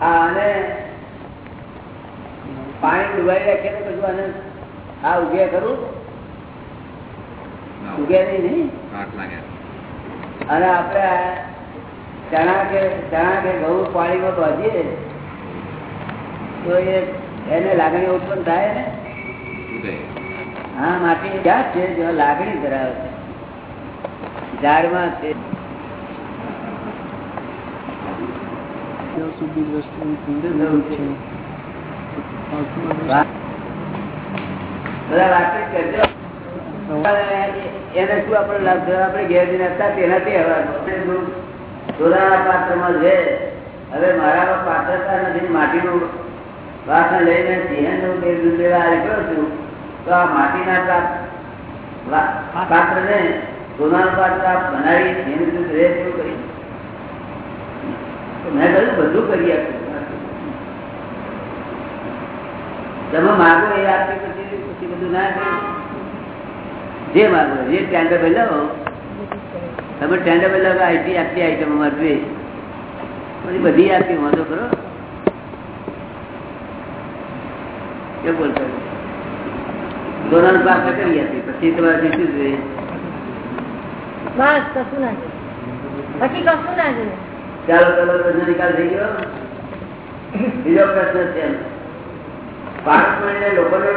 આને પાણી ડુબાઈ રાખે ને પછી આને? આ ઉગે ખરું? ઉગે નહીં અને આપણે ચણા કે ચણા કે ઘઉં પાણીમાં બાંધીએ તો એ એને લાગણી ઉત્પન્ન થાય ને? હા માટી જાત છે લાગણી ધરાવે છે. ઝાડમાં છે. સુધી વસ્તુ પૂરી છે. બધા વાતચીત કરજો. એને શું આપણે લાભ થયો? આપણે ઘેર હતા તેનાથી હવાનું પાત્રમાં છે. હવે મારામાં પાત્રતા નથી માટીનું વાસણ લઈને સિંહનું દૂધ લેવા આવ્યો છું તો આ માટીના પાત્ર ને સોનાનું પાત્ર બનાવી સિંહ મેં કહ્યું, બધું કરી તમે માગો એ આપી બધું જે માગો, જે ટેન્ડર પહેલાવો તમે ટેન્ડર પહેલા આઈટી આટલી આઈટમ અમારે પછી બધી આપી વાંધો કરો કે બોલતો સોનાનું પ્રાપ્ત કરી આપી પછી તમારે શું જોઈએ. બસ, કશું ના જોઈએ. ના જોઈએ. ચાલો ચાલો પ્રશ્ન નિકાલ થઈ ગયો બીજો પ્રશ્ન છે પાંચ મહિને લોકોનો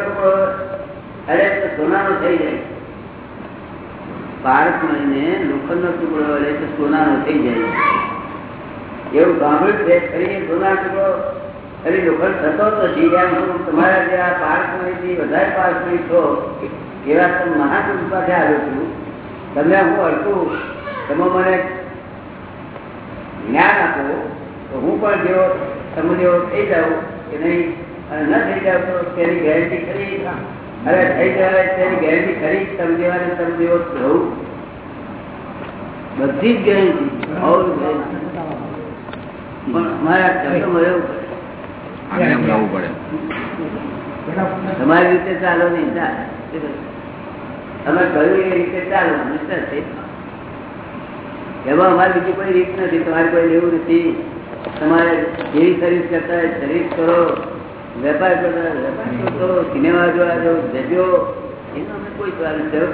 અરે સોનાનો થઈ જાય. પાંચ મહિને લોખંડનો ટુકડો અરે તો સોનાનો થઈ જાય. એવું ગામડું છે ખરી સોના ટુકડો. ખરી લોખંડ થતો નથી. એમ હું તમારા જે આ પાંચ મહિનેથી વધારે પાંચ મળી છો, એવા તમે મહાપુરુષ પાસે આવ્યો છું. તમને હું અડકું. તમે મને જ્ઞાન આપો તો હું પણ જેવો તમે જેવો થઈ જાઉં કે નહીં અને ન થઈ જાવ તો તેની ગેરંટી ખરી. અરે થઈ જવાય તેની ગેરંટી ખરી તમે જેવાની તમે જેવો રહું. બધી જ ગેરંટી પણ મારા ધર્મ રહેવું પડે. તમારી રીતે ચાલો નહીં ચાલે તમે કહ્યું એ રીતે ચાલો મિસ્ટર છે. એમાં અમારે બીજી કોઈ રીત નથી તમારે કોઈ લેવું નથી. તમારે જેવી સર્વિસ કરતા હોય સર્વિસ કરો વેપાર કરતા વેપાર કરો સિનેમા જોવા જો જજો. એનો અમે કોઈ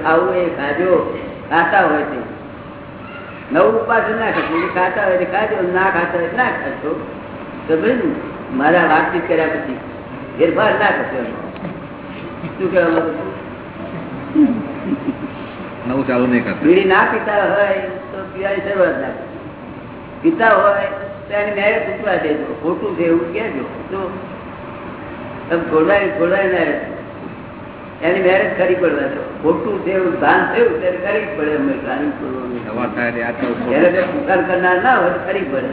ખાવું એ ખાજો. ખાતા હોય તે. નવું ઉપાસન ના કરશો ખાતા હોય ખાજો ના ખાતા હોય ના ખાશો. તો ભાઈ મારા વાતચીત કર્યા પછી ફેરફાર ના કરશો શું કહેવા માંગુ નવું ચાલુ નહીં કરતા. બીડી ના પીતા હોય. પીવાની શરૂઆત નાખો પીતા હોય તો એની મેરેજ પૂછવા દેજો ખોટું છે એવું કહેજો. તો તમે ખોડવાય ખોડવાય ના એની મેરેજ ખરી પડવા દો. ખોટું છે એવું ભાન થયું ત્યારે કરી પડે અમે ગાડી. એટલે પુકાર કરનાર ના હોય તો કરી પડે.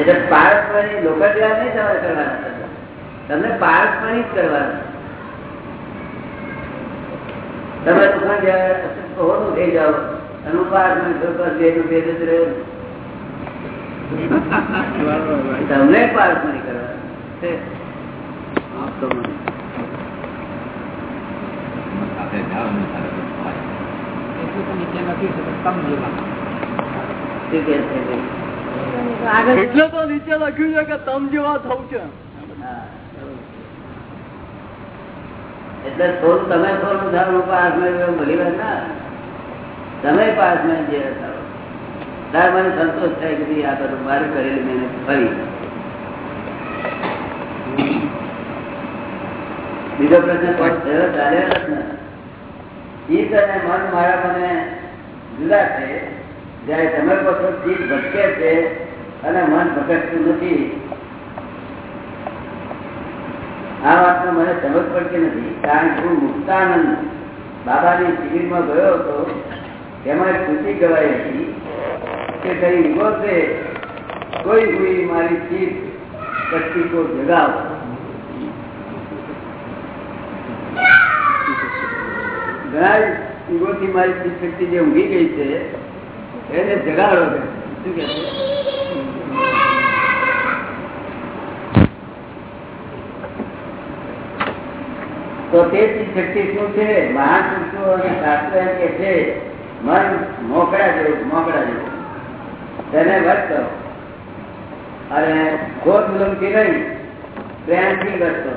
એટલે પારસપણી લોકો જેવા નહીં તમારે કરવાના તમને પારસપણી જ કરવાનું. તમે દુકાન હોનું થઈ જાઓ. અને હું પારસપણી છોકરા બે નું બે જ રહ્યો તમને પારસપણી કરવાનું કરવા. એટલે તો નીચે લખ્યું છે કે તમ જેવા થવું છે હા. એટલે થોડું તમે થોડું સારું પાસ ભલી વાત ના તમે પાસમાં જે થાવ. મને સંતોષ થાય કે આ બધું મારે કરેલી મહેનત ફરી. બીજો પ્રશ્ન થયો? ચાલ્યો જ ને ચિત્ત અને મન મારા મને જુદા છે. જયારે તમે છો ચિત્ત ભટકે છે અને મન ભટકતું નથી આ વાતનો મને સમજ પડતી નથી, કારણ કે હું મુક્તાનંદ બાબાની શિબિરમાં ગયો હતો. તેમાં ખુશી ગવાઈ હતી કે કઈ ઊભો છે કોઈ હુઈ મારી ચીજ શક્તિ કો જગાવ. ઘણા યુગોથી મારી ચીજ શક્તિ જે ઊંઘી ગઈ છે, એને જગાડો શું કે છે? તો તે શક્તિ શું છે? મહાન પુરુષો અને શાસ્ત્ર એમ કે છે, મન મોકળા જેવું મોકળા જેવું. તેને વટ કરો. અને ખોટ ઉલમથી નહીં પ્રેમથી વટ કરો.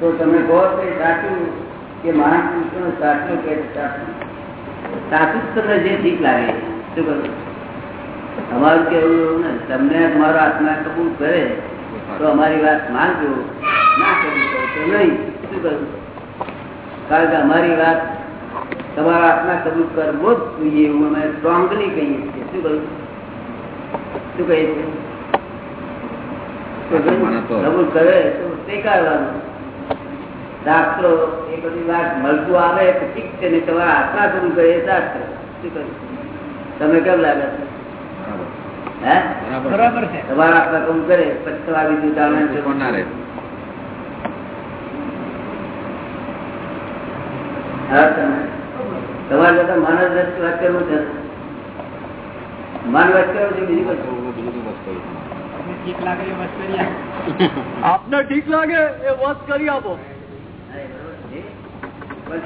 તો તમે કહો તો સાચું કે મહાન પુરુષોનું સાચું કે સાચું? સાચું તમને જે ઠીક લાગે, શું કરું અમારું કેવું એવું ને તમને તમારો આત્મા કબૂલ કરે, તો અમારી વાત માનજો. ના કરી શકો નહીં. શું કરું કારણ કે અમારી વાત તમારા હાથમાં કબૂલ કરવો જ જોઈએ એવું અમે સ્ટ્રોંગલી કહીએ છીએ. શું કહ્યું? શું કહીએ છીએ કબૂલ કરે તો સ્વીકારવાનું શાસ્ત્રો એ બધી વાત મળતું આવે તો ઠીક છે ને તમારા આત્મા કબૂલ કરે એ શાસ્ત્ર. શું કહ્યું? તમે કેમ લાગે? હે? બરાબર તમારા આત્મા કબૂલ કરે પછી તમારી બીજું જાણવાનું છે. કોણ ના રહે હા, તમે. તમારે બધા મન જ વાત કરવું છે? મન વચ્ચે કરવું છે બીજું કશું બીજું તો આપને ઠીક લાગે એ વસ્ત કરી આપો.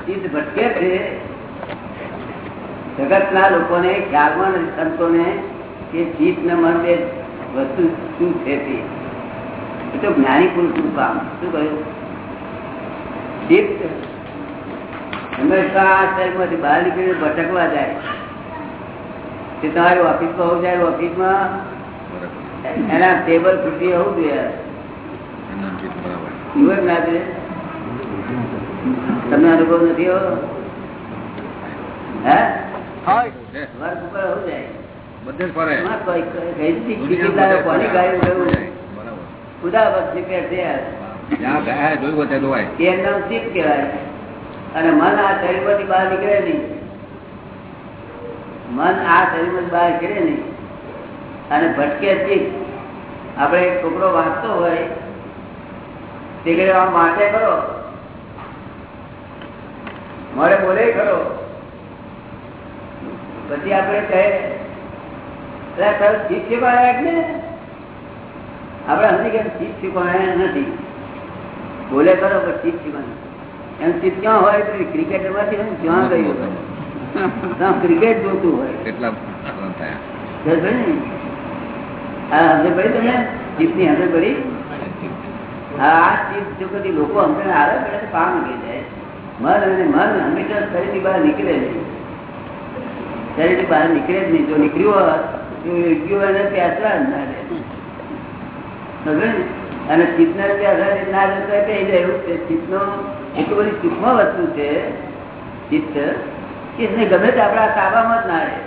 ચિત્ત ભટકે છે. જગતના લોકોને ખ્યાલમાં નથી સંતોને કે ચિત્ત ને મન એ વસ્તુ શું છે તે? એ તો જ્ઞાની પુરુષનું કામ. શું કહ્યું? ચિત્ત હંમેશા આ શરીરમાંથી બહાર નીકળીને ભટકવા જાય. તે તમારી ઓફિસમાં હોવું જાય ઓફિસમાં એના ટેબલ ખુરશી હોવું જોઈએ. ના તમને અનુભવ નથી હો? હે હા ઉપર હોવું જાય. બધે ફરે. ગયા કહેવાય. અને મન આ શરીરમાંથી બહાર નીકળે નહીં. મન આ શરીરમાંથી બહાર નીકળે નહીં. અને ભટકે ચિત્ત આપણે છોકરો વાંચતો હોય ઘરે આમ વાંચે ખરો? મળે બોલે ખરો. પછી આપણે કહે "અલા, તારું ચિત્ત શીખવાડે કે ને આપણે હજી કેમ ચિત્ત શીખવાડ્યા નથી. બોલે ખરો પણ ચિત્ત શીખવાનું એમ ચિત્ત ક્યાં હોય તો ક્રિકેટરમાંથી ક્યાં ગયું હોય ક્રિકેટ જોતું હોય. કેટલા? હા સમજ પડી તમને? ચિત્તની સમજ પડી? આ ચીજ જો કદી લોકો અમને આવે તો નીકળી જાય. મન અને મન હંમેશા શરીરની બહાર નીકળે નહીં. શરીરની બહાર નીકળે જ નહીં. જો નીકળ્યું હોત તો યોગ્ય એને પ્યાસવા જ ના રહે? અને ચિત્તના ના જતો એવું ચિત્તનો એટલું બધી સૂક્ષ્મ વસ્તુ છે ચિત્ત કે ગમે તે આપણા તાબામાં જ ના રહે.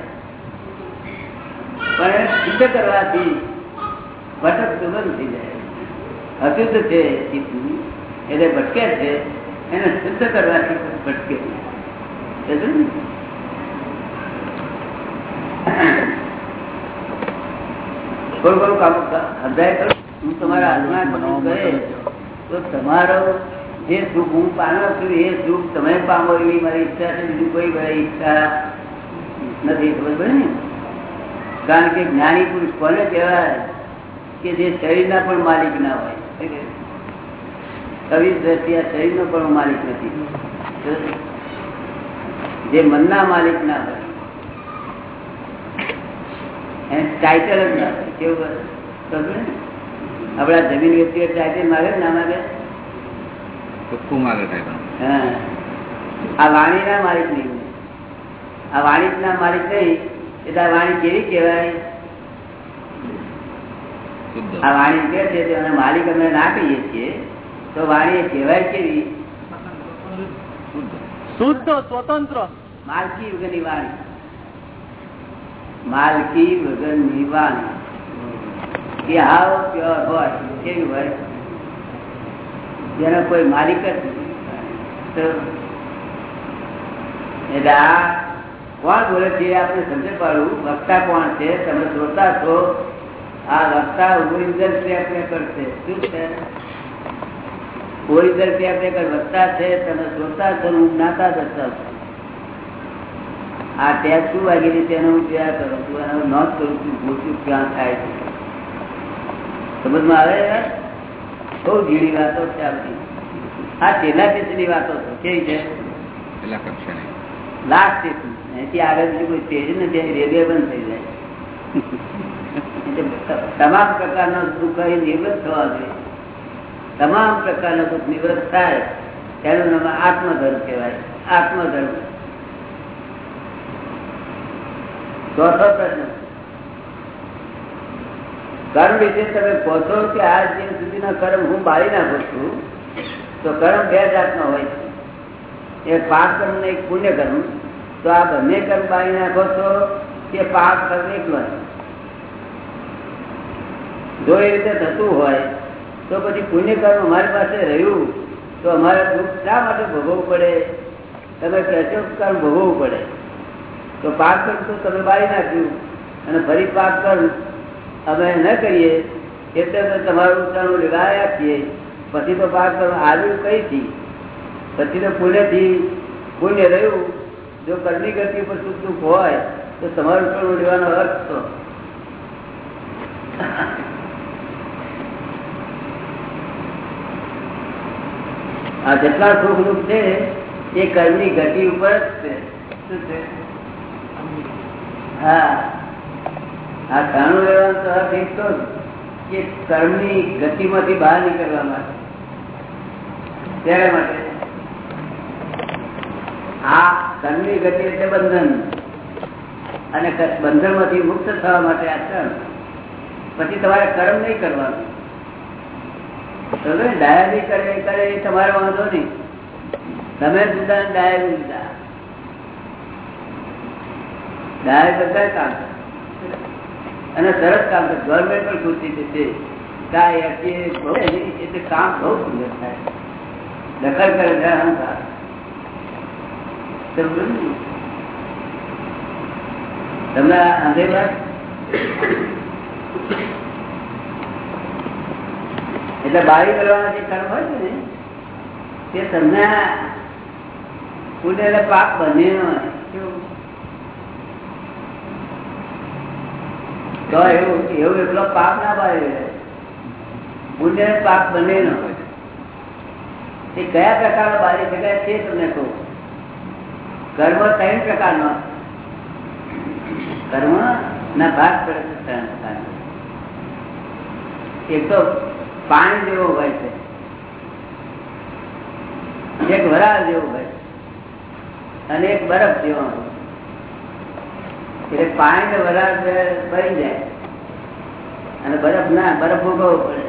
પણ એને શુદ્ધ કરવાથી ભટક સુગમ થઈ જાય. અશુદ્ધ છે ચિત્તનું એટલે ભટકે છે એને શુદ્ધ કરવાથી ભટકે. થોડું કામ સમજાય? હું તમારા હાથમાં કરે. તો તમારો જે સુખ હું પામો છું, એ સુખ તમે પામો એવી મારી ઈચ્છા છે, બીજું કોઈ મારી ઈચ્છા નથી, ખબર ને? કારણ કે જ્ઞાની પુરુષ કોને કહેવાય કે જે શરીરના પણ માલિક ના હોય? કવિ દ્રષ્ટિ આ શરીરનો પણ માલિક નથી. જે મનના માલિક ના હોય. એને ટાઇટલ જ ના હોય. કેવું? આપડા જમીન વ્યક્તિઓ ટાઇટલ માગે ના માગે? ચોખ્ખું માગે સાહેબ આ વાણી ના માલિક નહીં. આ વાણી ના માલિક નહીં એટલે આ વાણી કેવી કહેવાય? આ વાણી કે છે તે માલિક અમે ના કહીએ છીએ તો વાણી એ કહેવાય કેવી? શુદ્ધ. સ્વતંત્ર. માલકી વગરની વાણી. માલકી વગરની વાણી. એ હાવ પ્યોર હોય કેવી હોય? જેનો કોઈ માલિક જ. એટલે કોણ બોલે છે આપણે સમજ પાડવું વક્તા કોણ છે? તમે શ્રોતા છો. આ વક્તા ઓરિજિનલ ટેપ રેકર છે શું છે? ઓરિજિનલ ટેપ વક્તા છે. તમે શ્રોતા છો હું જ્ઞાતા દસતા આ ટેપ શું વાગી એનો હું જોયા કરું છું. એનો નોંધ કરું છું ભૂલ ક્યાં થાય છે. સમજમાં આવે? બહુ ઝીણી વાતો છે આપણી આ છેલ્લા પીછલી વાતો છે કેવી છે? પેલા કક્ષાની. લાસ્ટ સ્ટેશન એથી આગળ બીજું કોઈ સ્ટેશન નથી રેલવે બંધ થઈ જાય. તમામ પ્રકારના દુઃખ એ નિવૃત્ત થવા જોઈએ. તમામ પ્રકારના દુઃખ નિવૃત્ત થાય તેનું નામ આત્મધર્મ કહેવાય. આત્મધર્મ. ચોથો પ્રશ્ન. કર્મ વિશે તમે છો કે આ દિન સુધીના કર્મ હું બાળી નાખું છું, તો કર્મ બે જાતનો હોય છે. એક પાપ કર્મ ને એક પુણ્ય કર્મ. તો આ બંને કર્મ બાળી નાખો છો કે પાપ કર્મ એકલો જો એ રીતે થતું હોય, તો પછી પુણ્ય કર્મ અમારી પાસે રહ્યું, તો અમારે દુઃખ શા માટે ભોગવવું પડે? તમે કહેશો કર્મ ભોગવવું પડે. તો પાપ કર્મ તો તમે બાળી નાખ્યું, અને ફરી પાપ કર્મ અમે ન કરીએ, એટલે તમારું ઉત્તરાયણ લેવાયા આપીએ પછી તો પાક આવ્યું કઈથી પછી તો પુણ્યથી પુણ્ય રહ્યું. જો કર્મની ગતિ પર સુખ હોય, તો તમારું ઉત્તરાયણ લેવાનો અર્થ તો આ જેટલા સુખ દુઃખ છે, એ કર્મની ગતિ ઉપર જ છે. શું છે? હા. આ કાણું લેવાનો અર્થ એક તો કે કર્મની ગતિમાંથી બહાર નીકળવા માટે. ત્યારે માટે. આ કર્મની ગતિ એટલે બંધન. અને બંધનમાંથી મુક્ત થવા માટે આ કર્મ પછી તમારે કર્મ નહીં કરવાનું. તમે ડાયા બી કરે કરે, એ તમારો વાંધો નહીં. તમે જુદા ને ડાયા બી જુદા ડાયા બધા કામ. અને સરસ કામ છે. ગવર્મેન્ટ પણ ખુશી થશે કાંઈ એટલે કામ બહુ સુંદર થાય. દખલ કરે અહંકાર તમને આંધે એટલે બારી કરવાના જે કર્મ હોય છે ને, તે તમને પુણ્ય બને બંને તો એવું એવું એકલો પાપ ના પાડે. પુણ્ય પાપ બંને નો એ કયા પ્રકારનો બાળી શકાય તે તમને કહું? કર્મ ત્રણ પ્રકારનો. કર્મ ના ભાગ પડે ત્રણ પ્રકારના. એક તો પાણી જેવો હોય છે. એક વરાળ જેવો હોય અને એક બરફ જેવો હોય એટલે પાણી ને વરાળ ભરી જાય. અને બરફ ના બરફ ભોગવવો પડે?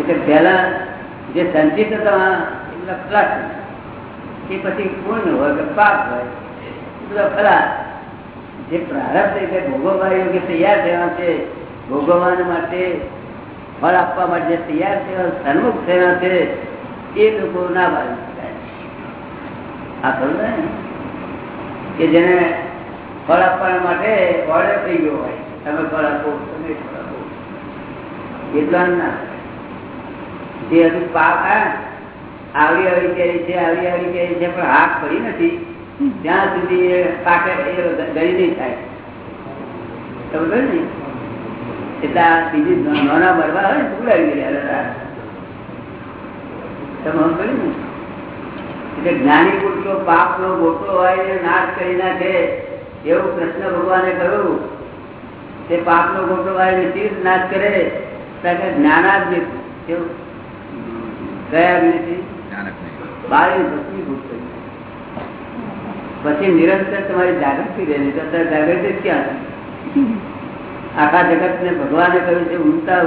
એટલે પેલા જે સંચિત હતા એ બધા પ્લસ એ પછી પૂર્ણ હોય કે પાપ હોય. બધા ખરા જે પ્રારબ્ધ એટલે ભોગવવા યોગ્ય તૈયાર થયા છે ભોગવવા માટે ફળ આપવા માટે તૈયાર થયા, સન્મુખ થયા છે, એ લોકો ના શકાય આ ખરું ને? કે જેને ફળ આપવા માટે ઓર્ડર થઈ ગયો હોય. તમે ફળ આપો, તમે ફળ આપો. એટલા જે હજુ પાક આવી આવી કેરી છે, આવી આવી કેરી છે, પણ હાથ પડી નથી. ત્યાં સુધી એ પાકે ગળી નહીં થાય. ખબર ને? એટલે આ બીજી નાના મરવા હોય ને ઉડાવી ગયા તમે સમજ ને? એટલે જ્ઞાની પુરુષો પાપ નો મોટો હોય એ નાશ કરી નાખે એવું કૃષ્ણ ભગવાને કહ્યું. તે પાપ નો મોટો હોય એને તીર્થ નાશ કરે? કે જ્ઞાનાગ્નિ કેવું? કયા જાય. પછી નિરંતર તમારી જાગૃતિ રહે અત્યારે જાગૃતિ ક્યાં આખા જગત ને ભગવાને કહ્યું છે, ઊંઘતા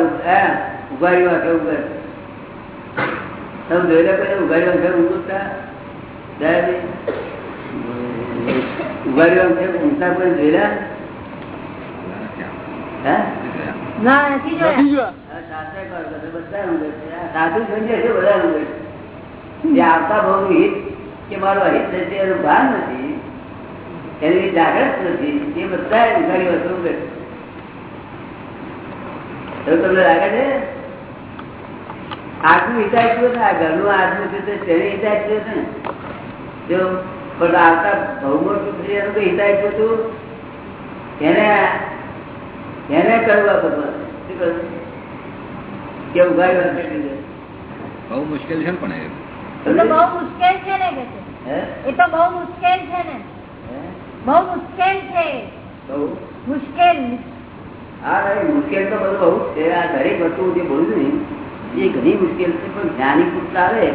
ઉગાડ્યું આખે ઉગાડ્યું ઉગાડ તમે જોઈ લો ઉગાડ્યું ઉગાડી વાંખે ઊંઘતા ભાવ ના છે. છે. છે. આવતા હિત કે મારો હિત છે એનું ભાન નથી. એની જાગૃત નથી. એ બધા ઉઘાડી વસ્તુ છે. તમને લાગે છે? આજનું વિચાર્યું છે? આ ઘરનું આજનું છે તે તેને વિચાર્યું છે? ને જો પણ આવતા છે એનું કઈ હિતાય હતું એને એને કરવા ભગવાન? વસ્તુ બહુ મુશ્કેલ છે ને પણ એ. એ તો બહુ મુશ્કેલ છે ને કે એ તો બહુ મુશ્કેલ છે ને. બહુ મુશ્કેલ છે. મુશ્કેલ. હા મુશ્કેલ તો બધું બહુ છે. આ દરેક વસ્તુ જે બોલું ને એ ઘણી મુશ્કેલ છે પણ જ્ઞાની પુરુષ આવે.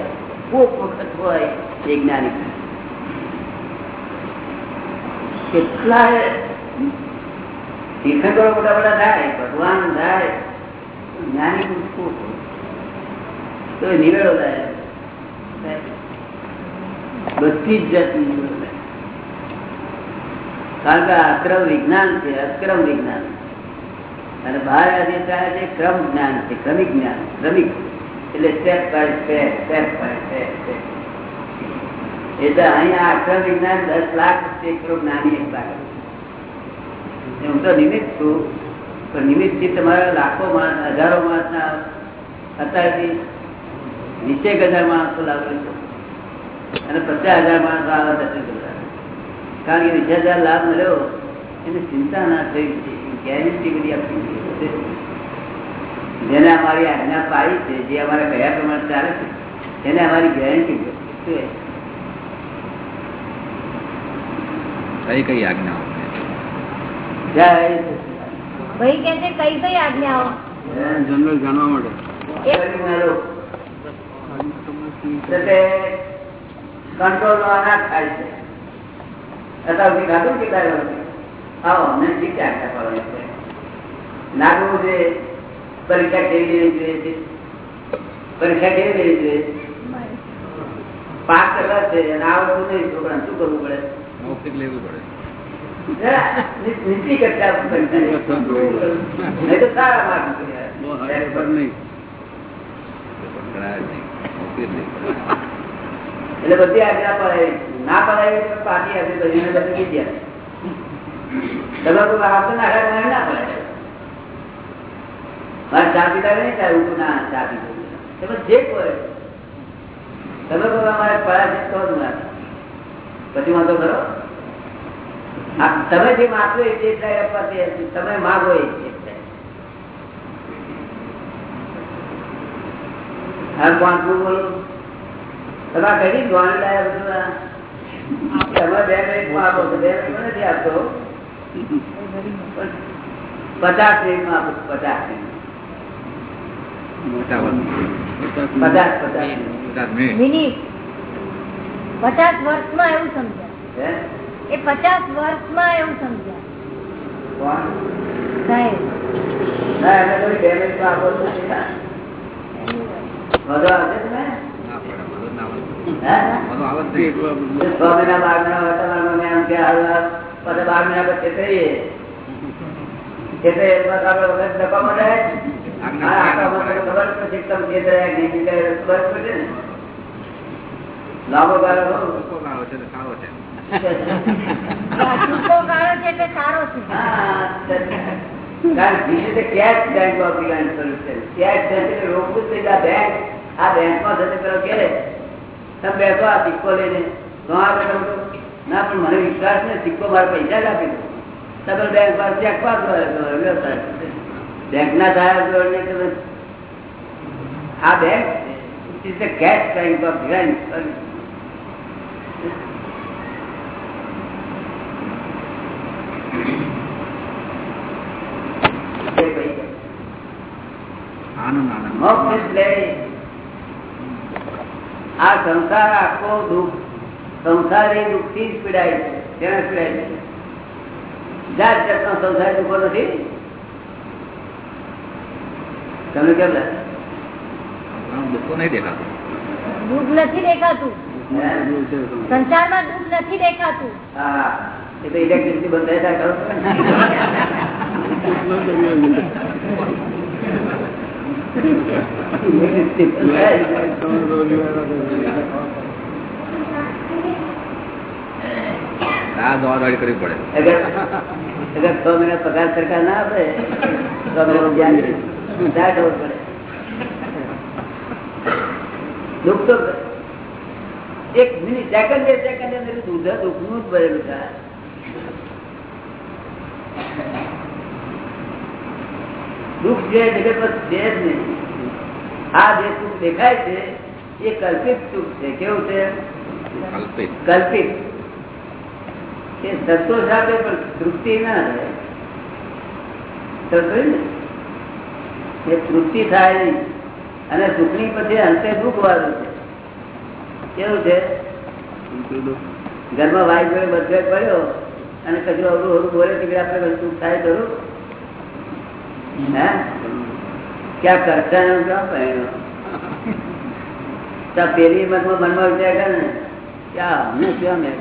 કોક વખત હોય એ જ્ઞાની પુરુષ. તીર્થંકરો મોટા મોટા થાય ભગવાન થાય જ્ઞાની. તો નિવેડો થાય બધી જ જાતની. કારણ કે અક્રમ વિજ્ઞાન છે, અક્રમ વિજ્ઞાન અને બહાર આજે છે ક્રમ જ્ઞાન છે, ક્રમિક જ્ઞાન, ક્રમિક એટલે step by step step by step એટલે અહીંયા અક્ષર વિજ્ઞાન દસ લાખ એક કરોડ જ્ઞાની એક લાખ હું તો નિમિત્ત છું, પણ નિમિત્તથી તમારા લાખો માણસ, હજારો માણસના અત્યારથી વીસેક હજાર માણસો લાભ લેશો અને પચાસ હજાર માણસો આવે દર્શન કારણ કે વીસ હજાર લાભ મળ્યો, એને ચિંતા ના થઈ ગેરંટી બધી આપી જેને અમારી આજ્ઞા પાડી છે, જે અમારા કયા પ્રમાણે ચાલે છે એને અમારી ગેરંટી છે? કઈ કઈ આજ્ઞાઓ? જય ભાઈ કે છે કઈ કઈ આજ્ઞાઓ? જનરલ જાણવા માટે. કંટ્રોલ નો થાય છે. અત્યાર ખાધું કેટલા આવો અમને શીખ આપતા છે નાગવું છે પરીક્ષા કેવી દેવી જોઈએ છે? પરીક્ષા કેવી દેવી જોઈએ? પાસ કરવા છે અને નહીં છોકરા શું કરવું પડે? મૌખિક લેવું પડે. ની- એટલે બધી આજ્ઞા પડાવી પડાવી પાછી બધી કીધી આવતો પડાય મારે ચા પીતા નહીં. ચાલુ ના ચા પીતો તમે જે કોઈ તમે કોઈ અમારે ના પછી વાંધો આ તમે જે માગો એ જે થાય આપવા તે તમે માગો એ જે થાય. હાલ પાંચમું બોલો? તમારે કઈ ધોરણ લાયા બધું તમે? બે મિનિટમાં આપો છો. બે મિનિટમાં નથી આપતો પચાસ મિનિટમાં આપો પચાસ મિનિટ પચાસ મિનિટ. વર્ષમાં એવું સમજ્યા? એ પચાસ વર્ષમાં એવું સમજ્યા. વર્તમાનમાં મેં પડે ને. લાંબો ગાળો છે. સારો સારો મને વિશ્વાસ ને સિક્કો મારે પૈસા જ આપી દો તમે બેંકમાં ચેક પાસ બેંક ના જોડે આ bank is the cash bank of moksha એટલે આ સંસાર આખો દુઃખ સંસારી દુઃખથી જ પીડાય છે. તેને પીડાય છે? જાત જાતનો સંસારી દુઃખો નથી? તમને કેમ દુઃખો નહીં દેખાતું. દુઃખ નથી દેખાતું? સંસારમાં દુઃખ નથી દેખાતું. હા. એ ઇલેક્ટ્રિસિટી બંધાય થાય ખરું થાય. કરવી પડે. અગર છ મહિના પગાર સરકાર ના આપે તો ધ્યાન ખબર પડે. દુઃખ તો એક મિનિટ સેકન્ડ બે સેકન્ડ અંદર દુઃખનું જ ભરેલું છે દુઃખ જે જગત છે જ નહીં. આ જે સુખ દેખાય છે એ કલ્પિત સુખ છે. કેવું છે? કલ્પિત. એ સંતોષ આપે પણ તૃપ્તિ ના રહે. ને? એ તૃપ્તિ થાય નહીં. અને સુખની પછી અંતે દુઃખ વાળું છે. કેવું છે? ઘરમાં જોડે બધે પડ્યો. અને કચરો અવરું અવરું બોલે કે આપણે સુખ થાય ખરું હે? ક્યાં કરતા નું ક્યાં પહેણ્યો તો પેલી મનમાં મનમાં વિચાર કરે ને કે આ અમને ક્યાં મેં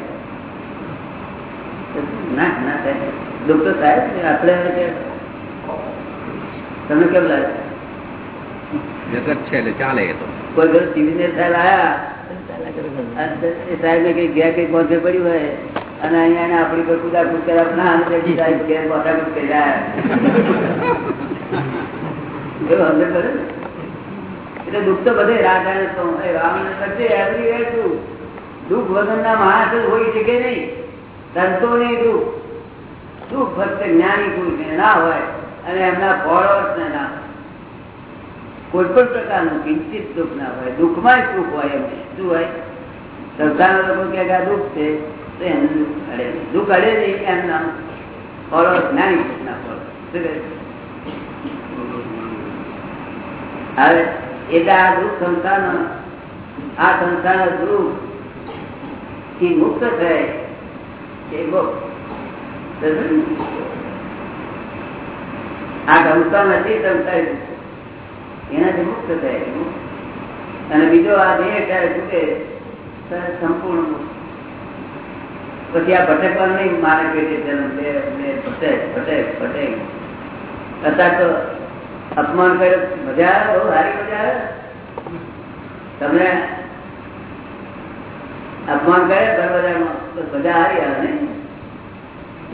ના ના થાય. દુઃખ તો થાય જ ને. આપણે તમને કેમ લાગે? જગત છે એટલે ચાલે એ તો. કોઈ ઘર ટીવી ને સાહેબ આયા? એ સાહેબ ને કઈ ઘેર કઈ પહોંચે પડ્યું હોય? અને અહીંયા આપણી પર કુદા કુદ કર્યા ના પડે એટલે દુઃખ તો બધે રાધાને તો. રાવણ કરશે everywhere શું દુઃખ. વગરના માણસ હોય હોઈ શકે નહીં? સંતો નહીં દુઃખ. દુઃખ ફક્ત જ્ઞાની પુરુષને ના હોય અને એમના ફોલોઅર્સ ને ના કોઈ પણ પ્રકારનું કિંચિત દુઃખ ના હોય. દુઃખમાં જ સુખ હોય એમને શું હોય? સંસ્થાના લોકો કે આ દુઃખ છે. દુઃખ અડે નહીં. દુઃખ અડે નહીં એમ નામ ફળો જ્ઞાની? હવે એટલે આ દુઃખ સંસારનો આ સંસારનો દુઃખથી મુક્ત થાય એ. આ ગમતા નથી ગમતા એનાથી મુક્ત થાય અને બીજો આ દેહ ત્યારે સંપૂર્ણ મુક્ત. પછી આ નહીં માને ભટક ભટક ભટક અત્યારે તો અપમાન કરે મજા આવે બહુ સારી મજા આવે. તમને અપમાન કરે ઘર બજારમાં તો મજા હારી આવે ને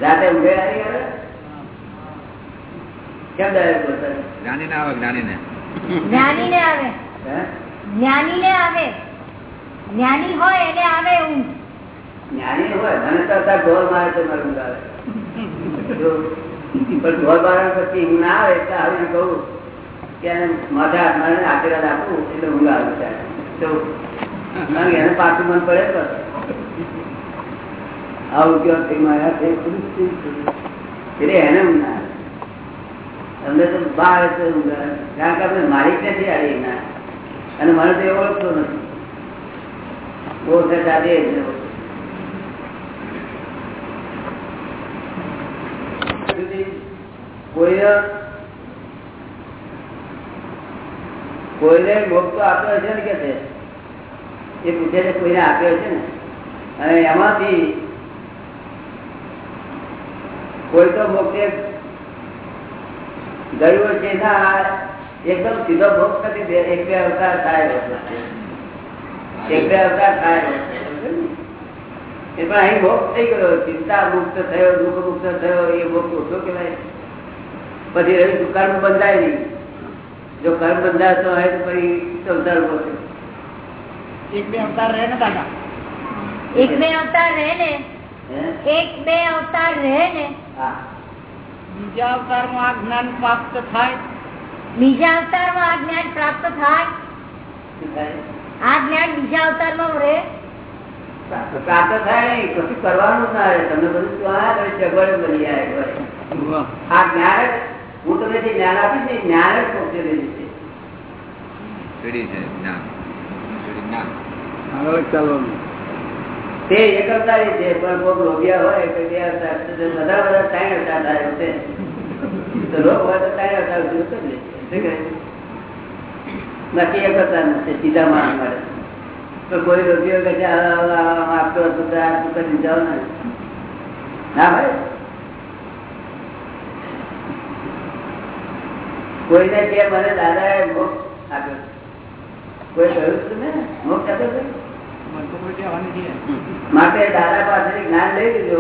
રાતે ઊંઘે હારી આવે? કેમ ડાયરેક્ટ બોલતા જ્ઞાની ને આવે જ્ઞાની ને જ્ઞાની ને આવે. હે? જ્ઞાની ને આવે. જ્ઞાની હોય એને આવે ઊંઘ. જ્ઞાની હોય, મને કરતા ઢોર મારે તો મારું ગાવે પણ ઢોર મારવા પછી હું ના આવે એટલે આવીને કહું કે માથા મારીને આશીર્વાદ આપું, એટલે હું આવે ત્યારે તો એને પાછું મન પડે તો. આવું કેવું થઈ માર્યા છે એટલે એને હું ના તમને તો બહાર તો. કારણ કે આપણે મારી જ નથી આવી ના અને મને તો એ ઓળખતો નથી. બહુ વખત આજે જ નથી. કોઈને કોઈને ભોગ તો આપ્યો છે ને કે છે? એ પૂછે છે કોઈને આપ્યો છે ને? અને એમાંથી કોઈ તો મોક્ષે ગયું છે ના એકદમ સીધો ભોગ નથી દે એક બે અવતાર થાય એક બે અવતાર થાય એ પણ અહીં ભોગ થઈ ગયો, ચિંતા મુક્ત થયો, દુઃખ મુક્ત થયો, એ ભોગ ઓછો કહેવાય. પછી રહ્યું કર્મ બંધાય નહીં. જો કર્મ બંધાતો હોય તો પછી સંસાર ઊભો થયો. એક બે અવતાર રહે ને દાદા એક બે અવતાર રહે ને? હા? બીજા અવતારમાં આ જ્ઞાન પ્રાપ્ત થાય? બીજા અવતારમાં આ જ્ઞાન પ્રાપ્ત થાય? આ જ્ઞાન બીજા અવતારમાં રહે? પ્રાપ્ત થાય નહીં. કશું કરવાનું ના રહે. તમને બધું આ કરે બની જાય આ જ્ઞાન હું તમને જે જ્ઞાન આપીશ એ જ્ઞાન જ સીડી છે તે એક છે પણ કોઈ લોભિયા હોય તો બે અવતાર તો તે બધા બધા ત્રણ અવતાર થાય છે તો લોભ હોય તો ત્રણ અવતાર સુધી ઉતરી જશે. શું કહે? બાકી એક અવતાર નથી સીધા માણસ મળે તો કોઈ રોગીઓ કે આપતો હતો તો આ તું કરી જાઓ ને ના ભાઈ કોઈને કે મને દાદાએ મોક્ષ આપ્યો કોઈ કહ્યું હતું ને? મોક્ષ આપ્યો માટે દાદા પાસેથી જ્ઞાન લઈ લીધો.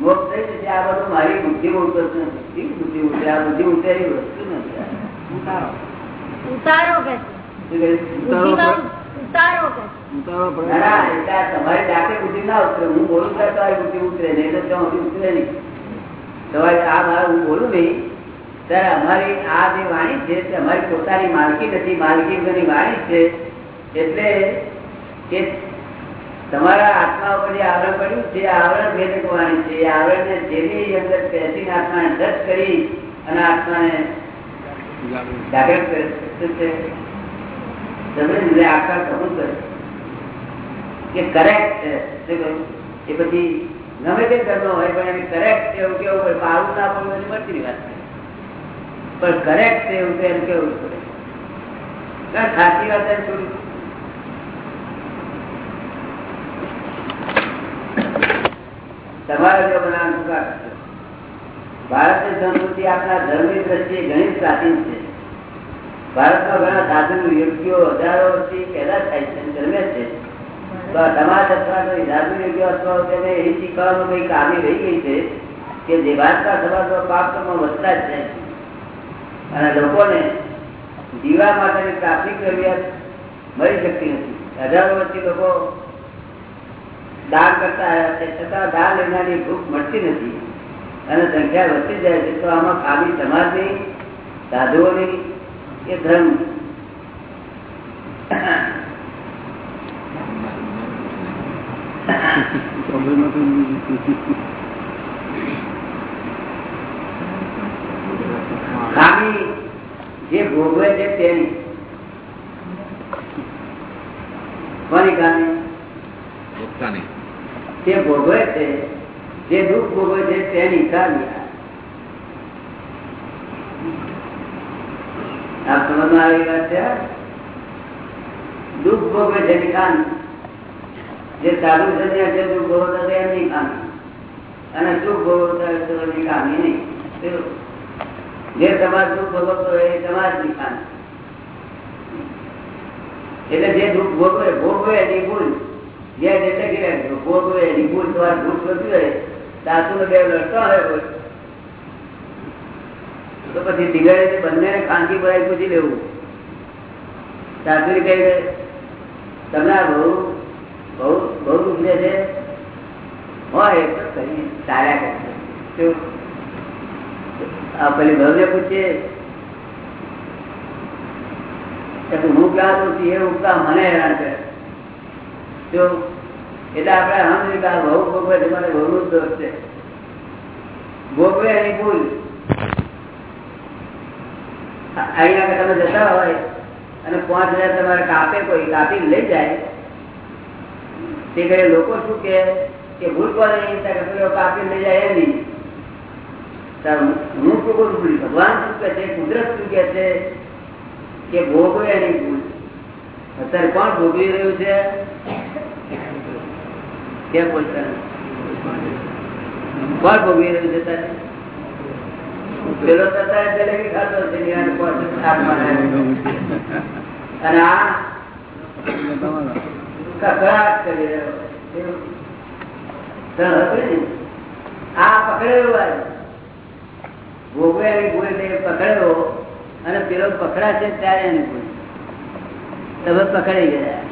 મોક્ષ થઈ જશે આ બધું મારી બુદ્ધિ ઉતરતું નથી. બુદ્ધિ ઉતરે આ બુદ્ધિ ઉતરેલી વસ્તુ નથી. ઉતારો કે ઉતારો કે ઉતારો તમારી જાતે બુદ્ધિ ના ઉતરે. હું બોલું ત્યારે તમારી બુદ્ધિ ઉતરે નહીં તો ત્યાં ઉતરે નહીં. તમારે આ મારે હું બોલું નહીં. ત્યારે અમારી આ જે વાણી છે તે અમારી પોતાની માલકી નથી માલકી બધી વાણી છે. એટલે કે તમારા આત્મા ઉપર જે આવરણ પડ્યું છે આવરણ ભેદક વાણી છે. એ આવરણને જેની અંદર બેસીને આત્માને ટચ કરી અને આત્માને જાગૃત કરે છે. તમે જે આકાર કબૂલ કરે કે કરેક્ટ છે? એ પછી ગમે તે ધર્મ હોય, પણ એને કરેક્ટ એવું કેવું હોય આવું ના પણ મળતી વાત છે પણ કરેક્ટ છે એવું એમ કેવું પડે સાચી વાત એમ થોડી તમારે ઘણી સાધુ યોગ્યો હજારો પહેલા થાય છે જન્મે છે. તો અથવા કોઈ યોગ્ય અથવા તેને એ શીખવાનું કઈ ખામી રહી ગઈ છે કે જે ભારતના સમાજમાં પાપ કર્મ વધતા જ જાય છે. અને લોકોને જીવા માટેની પ્રાથમિક જરૂરિયાત મળી શકતી નથી. હજારો વર્ષથી લોકો દાન કરતા આવ્યા છે, છતાં દાન લેનારી ભૂખ મળતી નથી અને સંખ્યા વધતી જાય છે, તો આમાં ખાલી સમાજની, સાધુઓની કે ધર્મ? ખામી જે ભોગવે છે તેની. કોની કારણે? તે ભોગવે છે જે દુઃખ ભોગવે છે તેની કારણે આ સમજમાં આવી વાત છે? દુઃખ ભોગવે છે એની કાન જે સંન્યાસ છે દુઃખ ભોગવતા એમની ખામી. અને સુખ ભોગવતા એની ખામી નહીં? જે સમાજ દુઃખ ભોગવતો હોય એ સમાજની શાંતિ એટલે જે દુઃખ ભોગવે ભોગવે એની ભૂલ. જે એટલે કે ભોગવે એની ભૂલ, તમારે ભૂલ થતી હોય સાસુ ને બે લડતા હોય, તો પછી દિવાળી બંને ખાનગી ભરાય પૂછી લેવું. સાસુ ને કઈ તમને આ બહુ બહુ બહુ દુઃખ છે હોય તો ચાલ્યા કરશે? આ પેલી ભવ્ય પૂછીએ હું ક્યાં છું એ ઉગતા મને હેરાન કરે. જો એટલે આપણે સમજી કે બહુ ભોગવે છે મને બહુ જ દોષ છે. ભોગવે એની ભૂલ. અહીંયા તમે જતા હોય અને પાંચ હજાર તમારે કાપે કોઈ કાપી લઈ જાય. તે ઘરે લોકો શું કે ભૂલ કોને નહીં થાય કે પેલો કાપી લઈ જાય એમ નહીં. ભગવાન શું કે છે? કુદરત શું કે છે? કે ભોગવે એની ભૂલ. અત્યારે કોણ ભોગવી રહ્યું છે? કે કોણ ભોગવી રહ્યું છે તારે? પેલો તો જલેબી ખાતો છે ને એને કોણ આત્મા અને આ કકડાટ પકડેલો ભોગવે એની ભૂલ એટલે પકડ્યો અને પેલો પકડાશે ત્યારે એની ભૂલ. તમે પકડાઈ ગયા.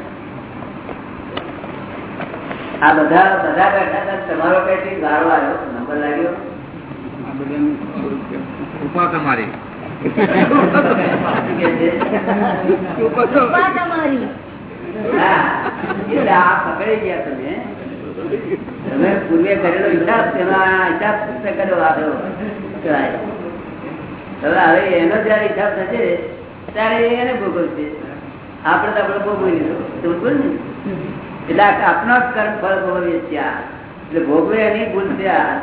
આ બધા બધા બેઠા હતા તમારો કઈ ગાળો આવ્યો? નંબર લાગ્યો? કૃપા તમારી. પકડાઈ ગયા તમે. તમે પૂર્વે કરેલો હિસાબ તેમાં હિસાબ પુસ્તક કર્યો આવ્યો હવે એનો જયારે હિસાબ થશે, ત્યારે એને ભોગવશે આપણે તો આપણે ભોગવી લીધો. સમજો ને? એટલે આ આપનો જ કર્મ ફળ ભોગવીએ છીએ. એટલે ભોગવે એની ભૂલ છે આ.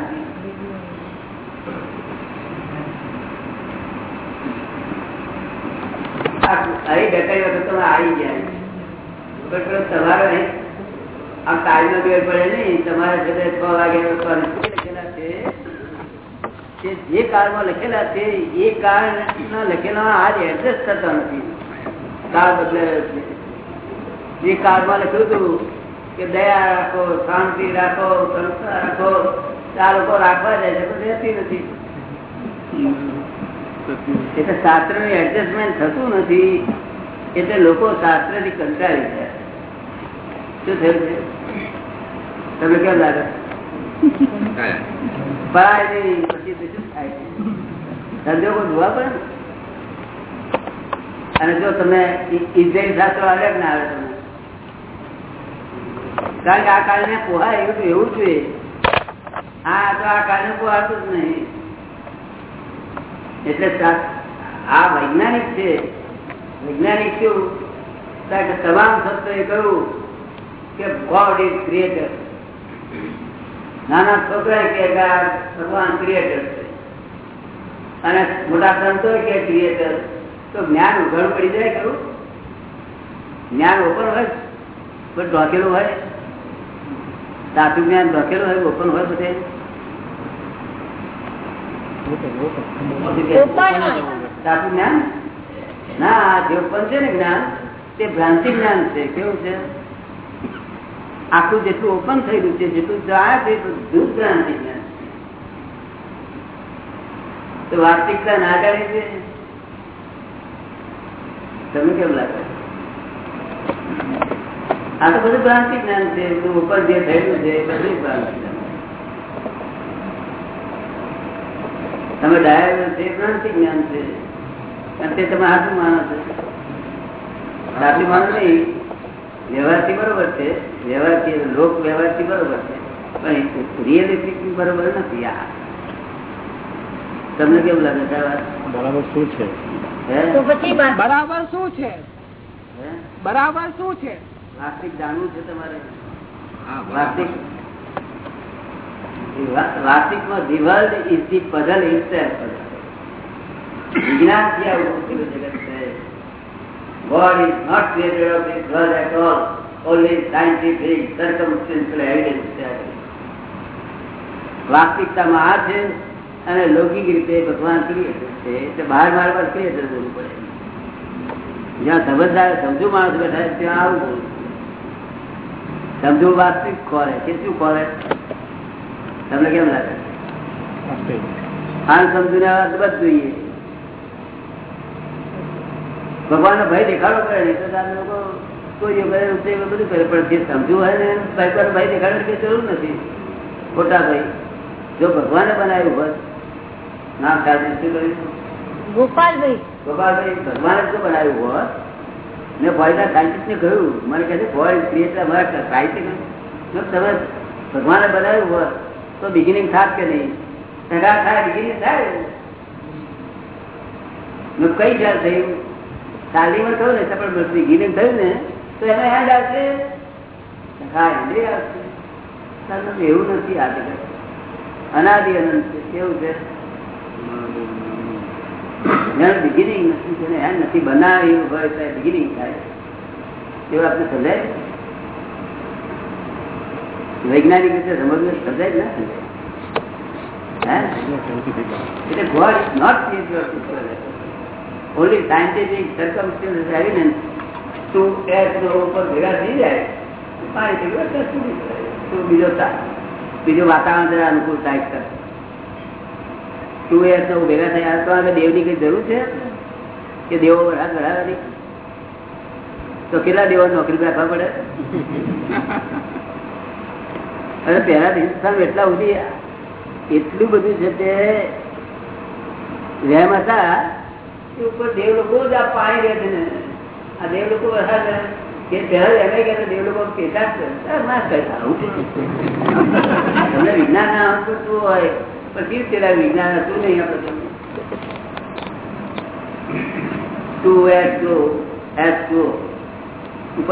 આ- અહીં વખત તમે આવી ગયા. પણ તમારો આ કાળનો બેર પડે નહીં. તમારે છે વાગે કે જે કાળમાં લખેલા છે, એ કાળના લખેલા આજ એડજસ્ટ થતા નથી. કાળ બદલાયો છે જે કાળમાં લખ્યું હતું કે દયા રાખો, શાંતિ રાખો, સંસ્થા રાખો આ લોકો રાખવા જાય છે, તો રહેતી નથી. એટલે શાસ્ત્રનું એડજસ્ટમેન્ટ થતું નથી, એટલે લોકો શાસ્ત્રથી કંટાળી જાય. શું થયું છે? તમને કેમ લાગે? અને જો તમે ઇઝરાયલ શાસ્ત્ર અલગ ના આવે તમે કારણ કે આ કારણે પોહાય એવું એવું જોઈએ. આ તો આ કારણે પોહાતું જ નહીં એટલે આ વૈજ્ઞાનિક છે વૈજ્ઞાનિક કેવું કારણ કે તમામ સત્યોએ કહ્યું કે ગોડ ઇઝ ક્રિએટર નાના છોકરા કે ભગવાન ક્રિએટર છે. અને મોટા સંતો કે ક્રિએટર તો જ્ઞાન ઉઘડ પડી જાય ખરું? જ્ઞાન ઓપન હોય? પણ ઢોકેલું હોય? સાચું જ્ઞાન ઢોકેલું હોય ઓપન હોય બધે? સાચું જ્ઞાન? ના જે ઓપન છે ને જ્ઞાન તે ભ્રાંતિ જ્ઞાન છે. કેવું છે? આખું જેટલું ઓપન થયેલું છે, જેટલું જાય છે જ ભ્રાંતિ જ્ઞાન તો વાસ્તવિકતા ના કરે છે. તમે કેમ લાગે? આ તો બધું ભ્રાંતિ જ્ઞાન છે ઉપર જે થયેલું છે બધું ભ્રાંતિ તમે ડાયર છે ભ્રાંતિ જ્ઞાન છે. અને તે તમે હાથું માનો છો. સાચું માનો નહીં. વ્યવહારથી બરોબર છે વ્યવહારથી લોક વ્યવહારથી બરોબર છે પણ રિયલિસ્ટિક બરોબર નથી આ. તમને કેવું લાગે છે બરાબર શું છે? બરાબર શું છે? બરાબર શું છે? વાસ્તવિક જાણવું છે તમારે? વાસ્તવિક વાસ્તવિકમાં the world is the puzzle. વિજ્ઞાનથી આવું જગત છે. God is not creator of this world at all. Only scientific, circumstantial evidence છે. વાસ્તવિકતામાં આ છે અને લૌકિક રીતે ભગવાન ક્રિએટર છે. એટલે બહાર માર પર ક્રિએટર બોલવું પડે. જ્યાં સમજદાર સમજુ માણસ બેઠા ત્યાં આવું બોલવું સમજુ વાસ્તવિક ખોરે કે શું ખોરે તમને કેમ લાગે? આ સમજુ ને અદભુત જોઈએ. ભગવાન ભય દેખાડો કરે નહીં તો તમે લોકો કોઈ કરે બધું કરે. પણ જે સમજુ હોય ને ભય ભય દેખાડો કે જરૂર નથી. ખોટા ભાઈ જો ભગવાને બનાવ્યું હોત ના સાધુ શું કર્યું? ગોપાલભાઈ. ગોપાલભાઈ ભગવાને જો બનાવ્યું હોત? મેં ફોરેનના સાયન્ટિસ્ટને કહ્યું. મને કહે છે ફોરેન ક્રિએટર અમારા સાહિત્ય જો તમે ભગવાને બનાવ્યું હોત તો બિગિનિંગ થાત કે નહીં? થાય બિગિનિંગ થાય. કઈ ખ્યાલ થયું? તાલીમાં થયું ને પણ બિગિનિંગ થયું ને, તો એમાં હેન્ડ આવશે? હા એન્દ્રિય આવશે. એવું નથી આ જગત. અનાદિ અનંત છે, કેવું છે? જેને નથી, જેને હેન્ડ નથી, બનાવ્યું હોય તો થાય. એવું આપણે સમજાય? વૈજ્ઞાનિક રીતે સમજવું સમજાય ને સમજાય. એટલે not creator of this world. Only scientific circumstances evidence to air ઉપર ભેગા થઈ જાય પાણી થઈ ગયું શું બીજો બીજું વાતાવરણ જરા અનુકૂળ થાય કરે ટુ એર નો ભેગા થયા, તો આગળ દેવની કઈ જરૂર છે? કે દેવો હાથ ઘડાવવાની તો કેટલા દેવો નોકરી રાખવા પડે? અને પહેલા હિન્દુસ્તાન એટલા સુધી એટલું બધું છે તે, વહેમ હતા ઉપર દેવ લોકો જ આ પાણી રહે છે ને? આ દેવ લોકો વરસાદ કે ઉપર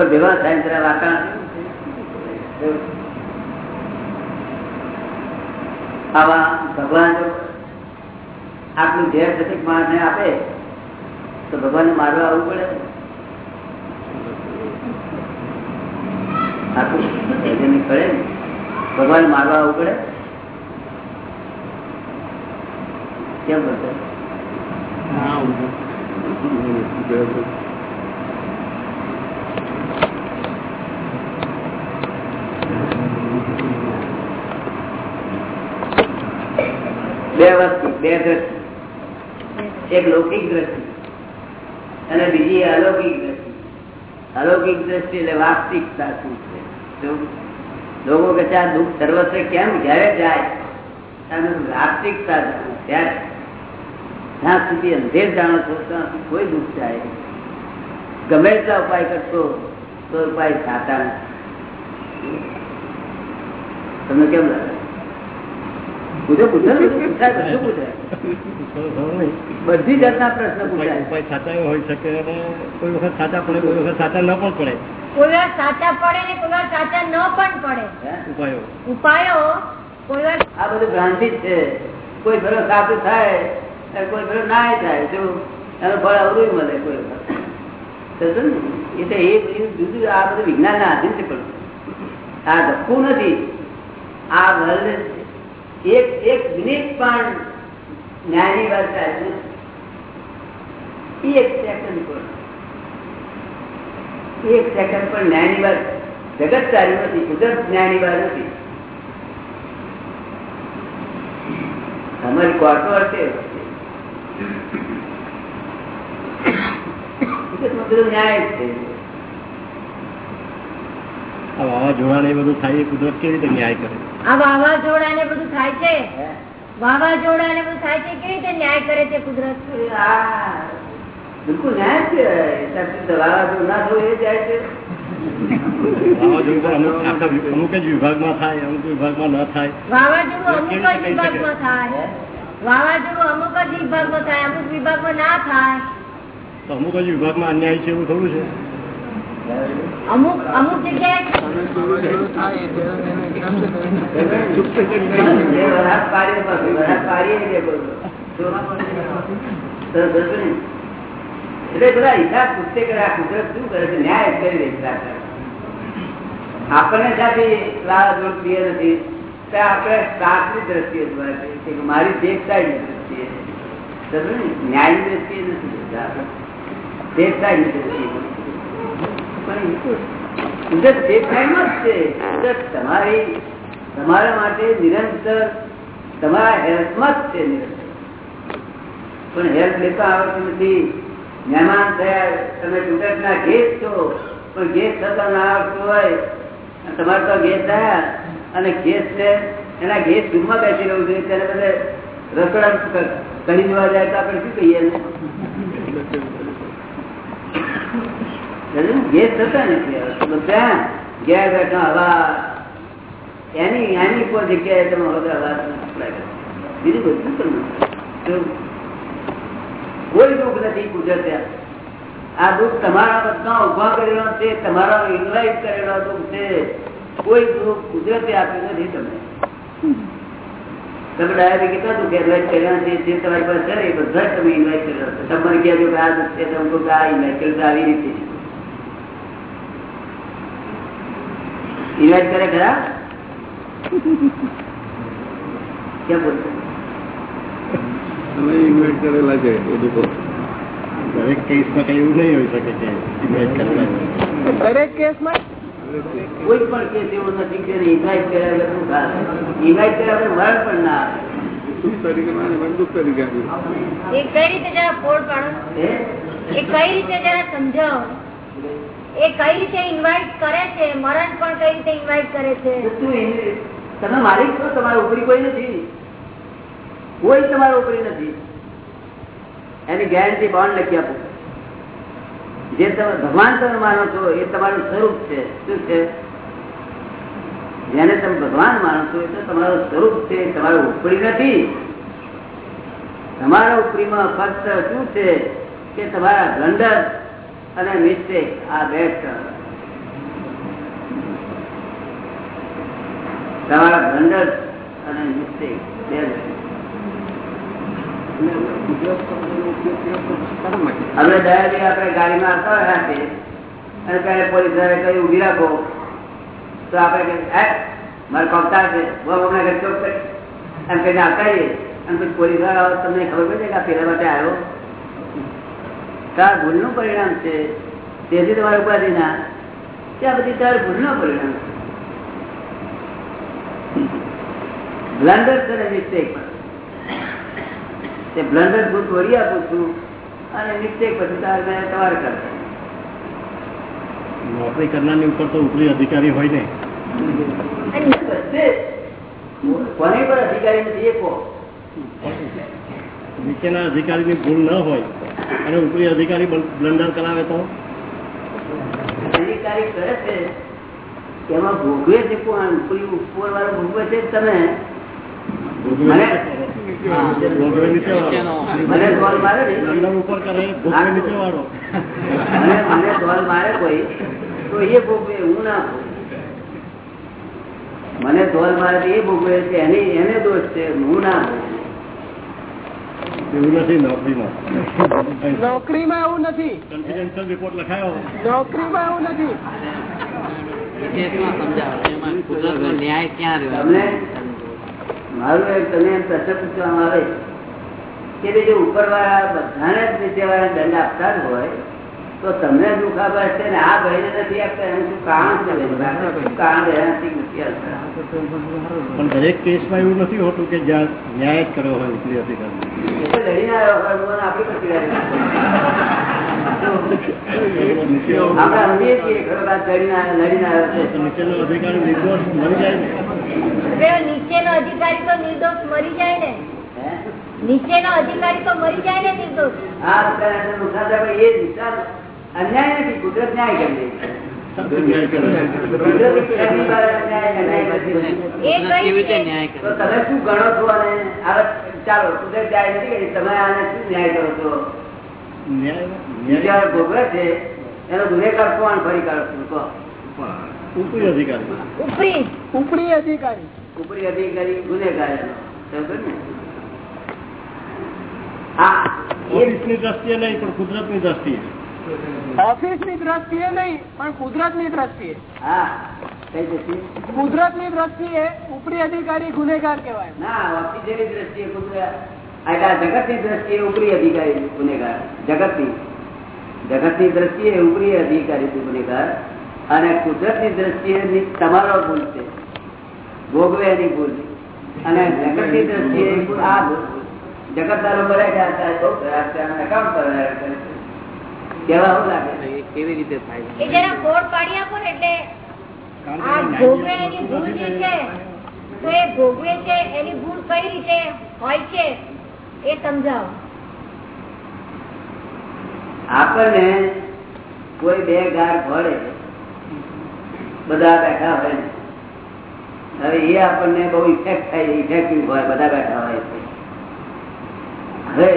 ભેગા થાય જરા વાતાવરણ આવા ભગવાન આટલું ઝેર માણસ ને આપે તો ભગવાન મારવા આવવું પડે જેને ભગવાન મારવા આવવું પડે? કેમ પડશે બે વસ્તુ, બે દ્રષ્ટિ. એક લૌકિક દ્રષ્ટિ. અને બીજી અલૌકિક દ્રષ્ટિ. અલૌકિક દ્રષ્ટિ એટલે વાસ્તવિકતા શું છે? લોકો કે આ દુઃખ સર્વસ્વ કેમ જ્યારે જાય? વાસ્તવિકતા જાણો ત્યારે જ્યાં સુધી અંધેર જાણો છો, ત્યાં સુધી કોઈ દુઃખ જાય ગમે એટલા ઉપાય કરશો, તો ઉપાય થતા નથી. તમને કેમ લાગે? પૂછો પૂછો પૂછાય પૂછાય? બધી જાતના પ્રશ્ન પૂછાય. સાચા હોય શકે અને કોઈ વખત સાચા પડે કોઈ વખત સાચા ન પણ પડે. કોઈ વાર સાચા પડે ને કોઈ વાર સાચા ન પણ પડે? ઉપાયો. ઉપાયો? કોઈ વાર આ બધું ભ્રાંતિ છે. કોઈ ભરો સાચું થાય અને કોઈ ભરો ના થાય જો એનું ફળ અવરું મળે કોઈ વખત. ને? એટલે એ બધું જુદું આ બધું વિજ્ઞાન ના આધીન છે પણ. આ ધક્કું નથી. આ વર્લ્ડ એક એક મિનિટ પણ જ્ઞાની થાય છે. એક સેકન્ડ પણ એક સેકન્ડ પણ જ્ઞાની વાત જગત સારી નથી કુદરત જ્ઞાની વાત નથી. તમારી કોર્ટો આ વાવાઝોડા ને બધું થાય કુદરત કેવી રીતે ન્યાય કરે? આ વાવાઝોડા ને બધું થાય છે? વાવાઝોડા ને બધું થાય છે? કેવી રીતે ન્યાય કરે છે કુદરત? બિલકુલ ન્યાય છે. વાવાઝોડું ના થવું એ જાય છે. અમુક જ વિભાગમાં વિભાગમાં થાય અમુક વિભાગમાં ન થાય. વાવાઝોડું અમુક જ વિભાગમાં થાય. વાવાઝોડું અમુક જ વિભાગમાં થાય અમુક વિભાગમાં ના થાય. અમુક જ વિભાગમાં અન્યાય છે એવું થોડું છે? અમુક અમુક જગ્યાએ? એટલે બધા આપણને સાથે પ્રિય નથી તો આપણે શાસ્ત્રી દ્રષ્ટિએ જોવા મારી દેખતાની દ્રષ્ટિએ ન્યાયની દ્રષ્ટિએ નથી આપણે. દ્રષ્ટિએ તમારી માટે નિરંતર, તમારા હેલ્થમાં છે નિરંતર. પણ હેલ્થ લેતા આવડતું નથી. મહેમાન થયા, તમે કુદરતના ગેસ છો, પણ ગેસ થતા ના આવડતું હોય. તમારે તો ગેસ થયા, અને ગેસ છે, એના ગેસ રૂમમાં બેસી રહેવું જોઈએ, ત્યારે બધે રસોડા કરી જોવા જાય તો આપણે શું કહીએ? ગેસ થતા નથી હવે. બધા ઘેર બેઠા હવા એની એની કોઈ જગ્યાએ તમે હવે અવાજ સંભળાય. બીજું બધું કરવું તો કોઈ દુઃખ નથી કુદરતે આ દુઃખ તમારા બધા ઊભા કરેલો છે તમારા ઇન્વાઇટ કરેલો દુઃખ છે કોઈ દુઃખ કુદરતે આપ્યું નથી તમને તમે ડાયાબી કેટલા દુઃખ ઇન્વાઇટ કર્યા છે જે તમારી પાસે છે ને એ બધા જ તમે ઇન્વાઇટ કરેલા છે તમારે કહેજો કે આ દુઃખ છે તમે કહો કે આ ઇન્વાઇટ કર્યું છે આવી રીતે ઇન્વાઇટ કરે ખરા? કેમ બોલતો ઇન્વાઇટ કરેલા છે એ લોકો. દરેક કેસમાં કઈ એવું નહીં હોઈ શકે કે ઇન્વાઇટ કરેલા છે. દરેક કેસમાં? કોઈ પણ કેસ એવો નથી કે ઇન્વાઇટ કર્યા વગર શું થાય? ઇન્વાઇટ કર્યા વગર મરણ પણ ના આવે તરીકે માને તરીકે કઈ રીતે જરા ફોડ પાડો? એ કઈ રીતે જરા સમજાવો? એ કઈ રીતે ઇન્વાઇટ કરે છે? મરણ પણ કઈ રીતે ઇન્વાઇટ કરે છે? તમે માલિક છો, તમારા ઉપરી કોઈ નથી. કોઈ તમારા ઉપરી નથી. એની ગેરંટી બોન્ડ લખી આપું. જે તમે, ભગવાન તમે માનો છો, એ તમારું સ્વરૂપ છે. શું છે? જેને તમે ભગવાન માનો છો, એ તમારું સ્વરૂપ છે તમારું ઉપરી નથી. તમારા ઉપરીમાં ફક્ત શું છે? કે તમારા બ્લન્ડર અને મિસ્ટેક આ બે તમારા બ્લન્ડર અને મિસ્ટેક બે અમે. આપણે દયાથી આપણે ગાડીમાં આવતા હોય સાથે અને ત્યારે પોલીસ વાળાએ કહ્યું ઊભી રાખો તો આપણે "હે, મારે પગતા છે ચોક કરી." એમ કહીને આવતા અને પછી પોલીસવાળા તમને ખબર પડે કે આ પેલા માટે આવ્યો તો આ ભૂલનું પરિણામ છે. તેથી તમારે ઉપાધિ ના. ત્યાં બધી તારે ભૂલનું પરિણામ છે. બ્લન્ડર છે ને મિસ્ટેક તે બ્લન્ડર હું દોરી આપું છું અને મિસ્ટેક પછી તારે મેં તમારે કરતા નોકરી કરનારની ઉપર તો ઉપરી અધિકારી હોય ને. કોની પર અધિકારી નથી એ કહો. નીચેના અધિકારીની ભૂલ ન હોય અને ઉપરી અધિકારી બ્લન્ડર કરાવે તો? અધિકારી કરે છે. એમાં ભોગવે છે કોણ? કોઈ ઉપર વાળો ભોગવે છે તમે. મને કોલ મારે ને. અંદર ઉપર કરે ભોગવે નીચે વાળો. મને મને મારે કોઈ. તો એ ભોગવે હું ના મને ધોલ મારે એ ભોગવે છે એની એને દોષ છે હું ના ભોગવું. એવું નથી નોકરીમાં. નોકરીમાં એવું નથી. કન્ફિડન્શિયલ રિપોર્ટ લખાયો. નોકરીમાં એવું નથી. તમને મારું એક તમે પ્રશ્ન પૂછવામાં આવે કે ભાઈ ઉપર વાળા બધાને જ નીચે વાળા દંડ આપતા જ હોય તો તમને દુઃખ આપે છે ને આ ભાઈને નથી આપતા એનું શું કારણ છે પણ દરેક કેસમાં એવું નથી હોતું કે જ્યાં ન્યાય જ કર્યો હોય ઉપરી અધિકારી નીચેનો નિર્દોષ મરી જાય ને. નીચેનો અધિકારી તો નિર્દોષ મરી જાય ને. હે? નીચેનો અધિકારી તો મરી જાય ને નિર્દોષ. પણ એ વિચાર. અન્યાય નથી કુદરત ન્યાય કુદરત છે? તમે શું ગણો છો અને ચાલો કુદરત ન્યાય નથી તમે આને શું ન્યાય કરો છો? ન્યાય ભોગવે છે એનો ગુનેગાર કોણ? ફરી કાઢો છો ઉપરી અધિકારી. ઉપરી. ઉપરી અધિકારી. ઉપરી અધિકારી ગુનેગાર ને? હા. એ દ્રષ્ટિએ નહીં પણ કુદરતની દ્રષ્ટિએ. ઓફિસની દ્રષ્ટિએ નહીં પણ કુદરતની દ્રષ્ટિએ. કુદરતની દ્રષ્ટિએ? ઉપરી અધિકારી ગુનેગાર કહેવાય. ના દ્રષ્ટિએ કુદરત. ની દ્રષ્ટિએ ઉપરી અધિકારી ગુનેગાર. જગતની. જગતની દ્રષ્ટિએ ઉપરી અધિકારી ગુનેગાર. અને કુદરતની દ્રષ્ટિએ તમારો ભૂલ છે. ભોગવે એની ભૂલ. અને જગતની દ્રષ્ટિએ આ ભૂલ. જગત તારો કરે છે. કેવા શું લાગે? કેવી રીતે થાય? જરા કોડ પાડી આપો ને એટલે આ ભોગવે એની ભૂલ જે છે તો એ ભોગવે છે એની ભૂલ કઈ રીતે હોય છે એ સમજાવો. આપણને કોઈ બે ગાર ભળે બધા બેઠા હોય ને. હવે એ આપણને બહુ ઇફેક્ટ થાય ઇફેક્ટિવ હોય બધા બેઠા હોય છે. હવે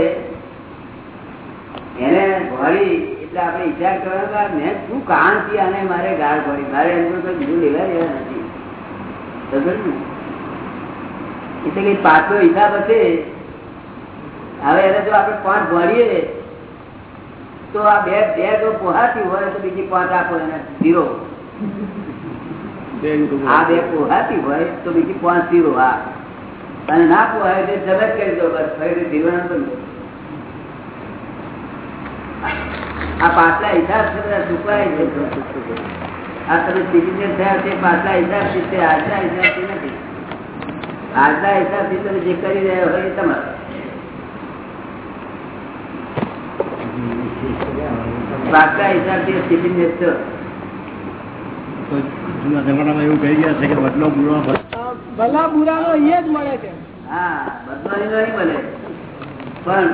એને ભળી એટલે આપણે વિચાર કરવાનો મેં શું કારણથી આને મારે ગાળ પડી? મારે એનું તો બીજું લેવા દેવા નથી. એટલે કઈ પાછો હિસાબ હશે. હવે એને જો આપણે પાંચ ભરીએ તો આ બે બે જો પોહાતી હોય તો બીજી પાંચ આપો એને. ઝીરો. આ બે પોહાતી હોય તો બીજી પાંચ ઝીરો આ. અને ના પોહાય તો જગત કરી દો બસ. ફરી ઝીરો ના બંધ આ પાછલા છે બધા ચૂકવાય છે. આ તમે સિટીઝન થયા છે પાછલા હિસાબ છે આજના હિસાબ નથી. આજના હિસાબ તમે જે કરી રહ્યા હોય તમારે. પાછલા હિસાબ સિટીઝન છો જૂના જમાનામાં એવું કહી ગયા છે કે બદલો બુરા ભલે. બુરાનો અહીંયા જ મળે છે. હા બદલાની નહીં બને પણ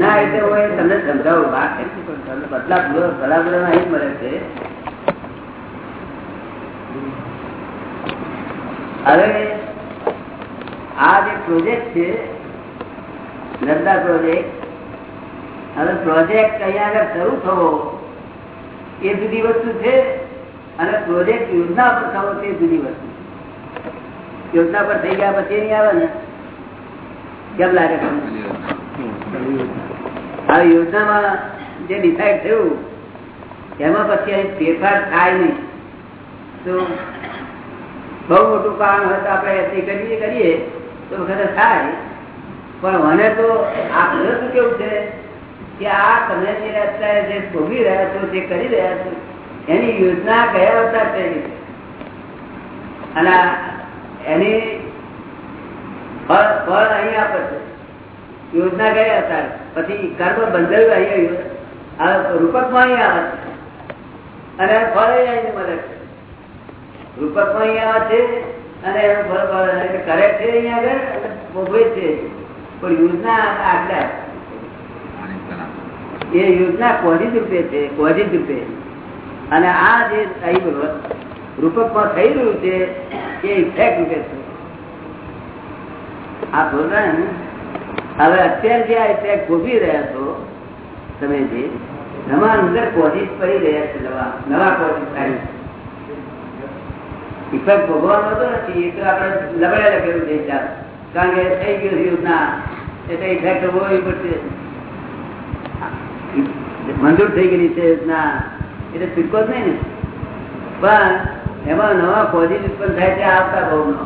ના એટલે હું તમને સમજાવું વાત તમને બદલા પૂરો ભલા પૂરા અહીં મળે છે. હવે આ જે પ્રોજેક્ટ છે નર્મદા પ્રોજેક્ટ હવે પ્રોજેક્ટ અહીંયા આગળ શરૂ થવો એ જુદી વસ્તુ છે અને પ્રોજેક્ટ યોજના પર થવો તે જુદી વસ્તુ યોજના પર થઈ ગયા પછી નહીં આવે ને. કેમ લાગે આ યોજનામાં જે ડિસાઈડ થયું, એમાં પછી અહીં ફેરફાર થાય નહીં. તો બહુ મોટું કારણ હોય તો આપણે એથી કરીએ કરીએ, તો વખતે થાય. પણ મને તો આપણે શું કેવું છે કે આ તમે જે અત્યારે જે ભોગી રહ્યા છો, જે કરી રહ્યા છો, એની યોજના કયા વર્ષ થઈ અને એની ફળ અહીં આપે છે. યોજના ગયા હતા પછી કર્મ બંધાયું અહીંયા આ રૂપકમાં અહીં આવે છે. અને ફળ અહીં મળે છે. રૂપકમાં અહીં આવે છે અને એનું ફળ ફળ કરે છે. અહીંયા આગળ ભોગવે છે. પણ યોજના આગળ એ યોજના કોઝિટ રૂપે છે કોઝિટ રૂપે. અને આ જે અહીં રૂપકમાં થઈ રહ્યું છે, એ ઇફેક્ટ રૂપે છે. આ પ્રોગ્રામ હવે અત્યારે જે આ ઇફેક્ટ ભોગવી રહ્યા છો, તમે જે નવા અંદર કોશિશ પડી રહ્યા છે, નવા નવા કોઝિટ થાય ઇફેક્ટ ભોગવાનો તો નથી, એ તો આપણે લબડે લખેલું છે કારણ કે થઈ ગયું યોજના એટલે ઇફેક્ટ ભોગવવી પડશે. મંજૂર થઈ ગયેલી છે યોજના એટલે છૂટકો જ નહીં ને. પણ એમાં નવા પોઝિટિવ ઉત્પન્ન થાય છે, આવતા ભાવનો.